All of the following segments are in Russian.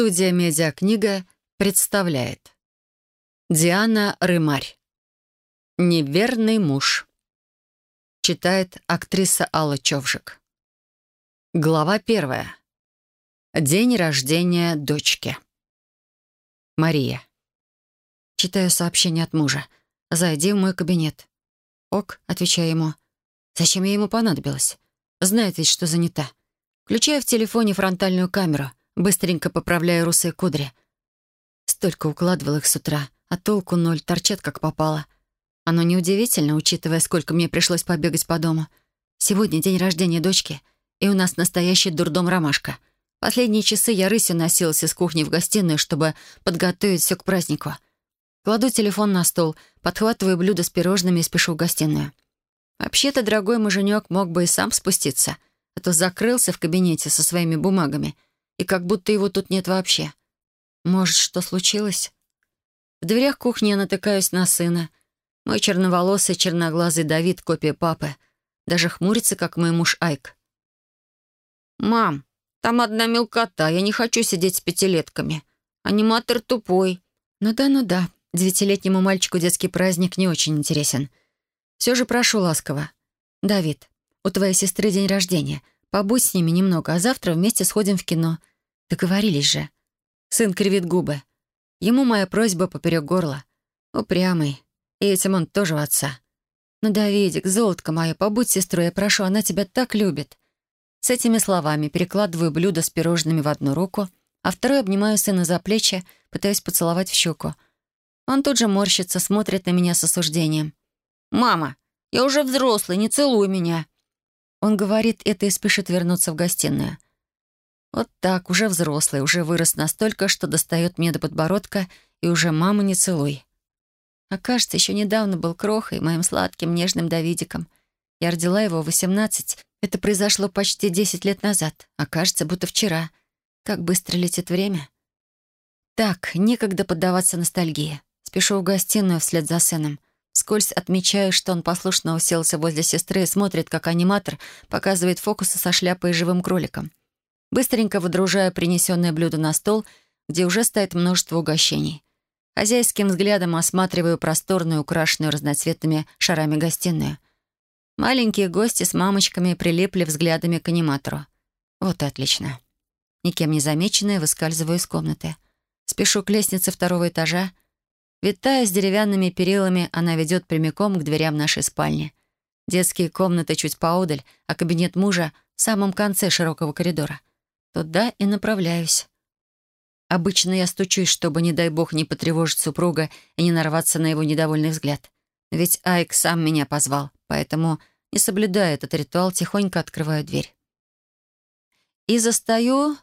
Студия «Медиакнига» представляет Диана Рымарь «Неверный муж» Читает актриса Алла Човжик Глава первая День рождения дочки Мария Читаю сообщение от мужа. «Зайди в мой кабинет». «Ок», — отвечаю ему. «Зачем я ему понадобилась? Знает ведь, что занята». Включаю в телефоне фронтальную камеру — быстренько поправляя русые кудри. Столько укладывал их с утра, а толку ноль, торчат как попало. Оно неудивительно, учитывая, сколько мне пришлось побегать по дому. Сегодня день рождения дочки, и у нас настоящий дурдом ромашка. Последние часы я рысью носилась из кухни в гостиную, чтобы подготовить все к празднику. Кладу телефон на стол, подхватываю блюдо с пирожными и спешу в гостиную. Вообще-то, дорогой муженек мог бы и сам спуститься, а то закрылся в кабинете со своими бумагами — и как будто его тут нет вообще. Может, что случилось? В дверях кухни я натыкаюсь на сына. Мой черноволосый, черноглазый Давид, копия папы. Даже хмурится, как мой муж Айк. «Мам, там одна мелкота, я не хочу сидеть с пятилетками. Аниматор тупой». «Ну да, ну да, девятилетнему мальчику детский праздник не очень интересен. Все же прошу ласково. Давид, у твоей сестры день рождения. Побудь с ними немного, а завтра вместе сходим в кино. Договорились же. Сын кривит губы. Ему моя просьба поперек горла. Упрямый. И этим он тоже у отца. «Ну, Давидик, золотко мое, побудь сестрой, я прошу, она тебя так любит». С этими словами перекладываю блюдо с пирожными в одну руку, а второй обнимаю сына за плечи, пытаясь поцеловать в щеку. Он тут же морщится, смотрит на меня с осуждением. «Мама, я уже взрослый, не целуй меня!» Он говорит это и спешит вернуться в гостиную. Вот так, уже взрослый, уже вырос настолько, что достает мне до подбородка и уже маму не целуй. А кажется, еще недавно был крохой, моим сладким, нежным Давидиком. Я родила его в 18. Это произошло почти 10 лет назад. А кажется, будто вчера. Как быстро летит время. Так, некогда поддаваться ностальгии. Спешу в гостиную вслед за сыном. Скользь отмечаю, что он послушно уселся возле сестры и смотрит, как аниматор показывает фокусы со шляпой и живым кроликом. Быстренько выдружаю принесенное блюдо на стол, где уже стоит множество угощений. Хозяйским взглядом осматриваю просторную, украшенную разноцветными шарами гостиную. Маленькие гости с мамочками прилипли взглядами к аниматору. Вот и отлично. Никем не замеченная, выскальзываю из комнаты. Спешу к лестнице второго этажа. Витая с деревянными перилами, она ведет прямиком к дверям нашей спальни. Детские комнаты чуть поодаль, а кабинет мужа в самом конце широкого коридора — Туда и направляюсь. Обычно я стучусь, чтобы, не дай бог, не потревожить супруга и не нарваться на его недовольный взгляд. Ведь Айк сам меня позвал, поэтому, не соблюдая этот ритуал, тихонько открываю дверь. И застаю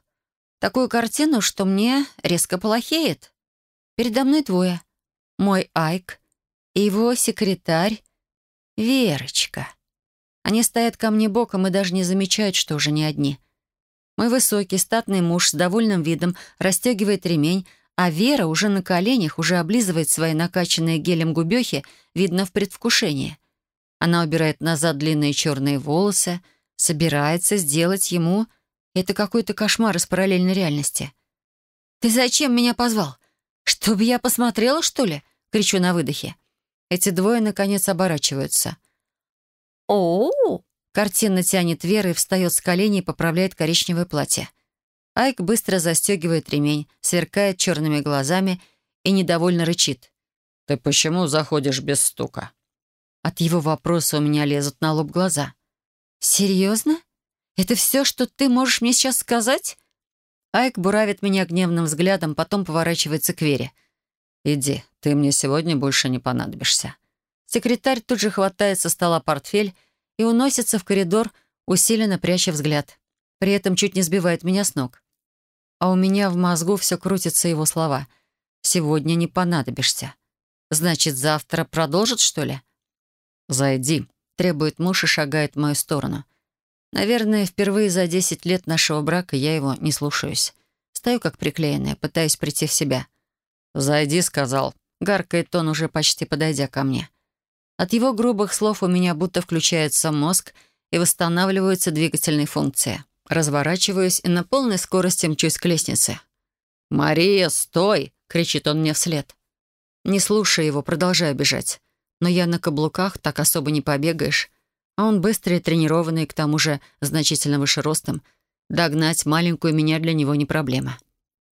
такую картину, что мне резко плохеет. Передо мной двое. Мой Айк и его секретарь Верочка. Они стоят ко мне боком и даже не замечают, что уже не одни — мой высокий, статный муж с довольным видом расстегивает ремень, а Вера уже на коленях, уже облизывает свои накачанные гелем губехи, видно в предвкушении. Она убирает назад длинные черные волосы, собирается сделать ему... Это какой-то кошмар из параллельной реальности. «Ты зачем меня позвал? Чтобы я посмотрела, что ли?» — кричу на выдохе. Эти двое, наконец, оборачиваются. «О-о-о!» Картина тянет Вера и встает с коленей и поправляет коричневое платье. Айк быстро застегивает ремень, сверкает черными глазами и недовольно рычит. «Ты почему заходишь без стука?» От его вопроса у меня лезут на лоб глаза. «Серьезно? Это все, что ты можешь мне сейчас сказать?» Айк буравит меня гневным взглядом, потом поворачивается к Вере. «Иди, ты мне сегодня больше не понадобишься». Секретарь тут же хватает со стола портфель и уносится в коридор, усиленно пряча взгляд. При этом чуть не сбивает меня с ног. А у меня в мозгу все крутятся его слова. «Сегодня не понадобишься». «Значит, завтра продолжит, что ли?» «Зайди», — требует муж и шагает в мою сторону. Наверное, впервые за десять лет нашего брака я его не слушаюсь. Стою как приклеенная, пытаюсь прийти в себя. «Зайди», — сказал. Гаркает он, уже почти подойдя ко мне. От его грубых слов у меня будто включается мозг и восстанавливаются двигательные функции. Разворачиваюсь и на полной скорости мчусь к лестнице. «Мария, стой!» — кричит он мне вслед. Не слушая его, продолжаю бежать. Но я на каблуках, так особо не побегаешь. А он быстрый, тренированный, к тому же значительно выше ростом. Догнать маленькую меня для него не проблема.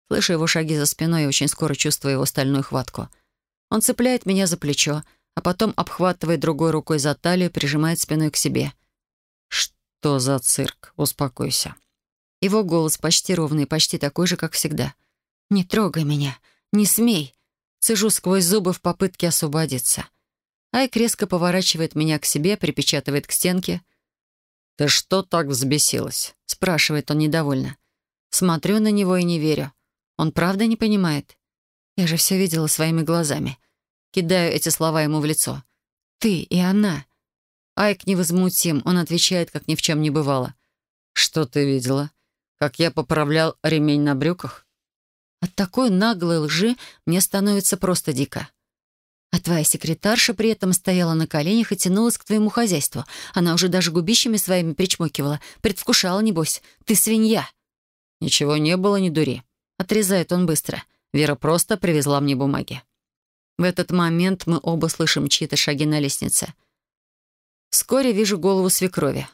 Слышу его шаги за спиной и очень скоро чувствую его стальную хватку. Он цепляет меня за плечо, а потом обхватывает другой рукой за талию, прижимает спиной к себе. «Что за цирк? Успокойся». Его голос почти ровный, почти такой же, как всегда. «Не трогай меня! Не смей!» Сижу сквозь зубы в попытке освободиться. Айк резко поворачивает меня к себе, припечатывает к стенке. «Ты что так взбесилась?» — спрашивает он недовольно. Смотрю на него и не верю. Он правда не понимает? Я же все видела своими глазами. Кидаю эти слова ему в лицо. «Ты и она». Айк невозмутим, он отвечает, как ни в чем не бывало. «Что ты видела? Как я поправлял ремень на брюках?» От такой наглой лжи мне становится просто дико. А твоя секретарша при этом стояла на коленях и тянулась к твоему хозяйству. Она уже даже губищами своими причмокивала. Предвкушала, небось. Ты свинья. Ничего не было, не дури. Отрезает он быстро. Вера просто привезла мне бумаги. В этот момент мы оба слышим чьи-то шаги на лестнице. Вскоре вижу голову свекрови.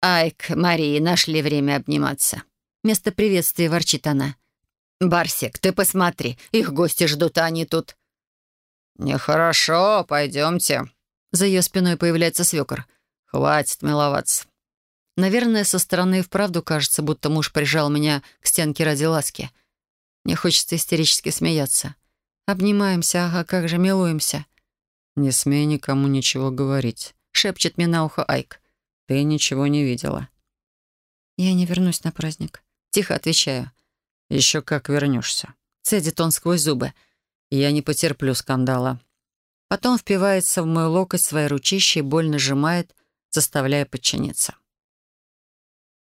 «Айк, Марии, нашли время обниматься». Вместо приветствия ворчит она. «Барсик, ты посмотри, их гости ждут, а они тут...» «Нехорошо, пойдемте». За ее спиной появляется свекор. «Хватит миловаться». Наверное, со стороны вправду кажется, будто муж прижал меня к стенке ради ласки. Мне хочется истерически смеяться. Обнимаемся, ага, как же милуемся. «Не смей никому ничего говорить», — шепчет мне на ухо Айк. «Ты ничего не видела». «Я не вернусь на праздник», — тихо отвечаю. «Еще как вернешься», — цедит он сквозь зубы. «Я не потерплю скандала». Потом впивается в мой локоть своей ручищей и больно сжимает, заставляя подчиниться.